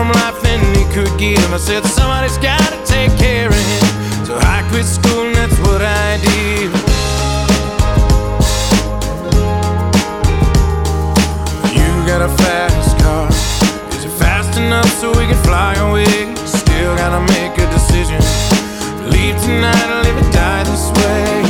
from life than he could give. I said somebody's gotta take care of him. So I quit school and that's what I did. You got a fast car. Is it fast enough so we can fly away? Still gotta make a decision. Leave tonight or live or die this way.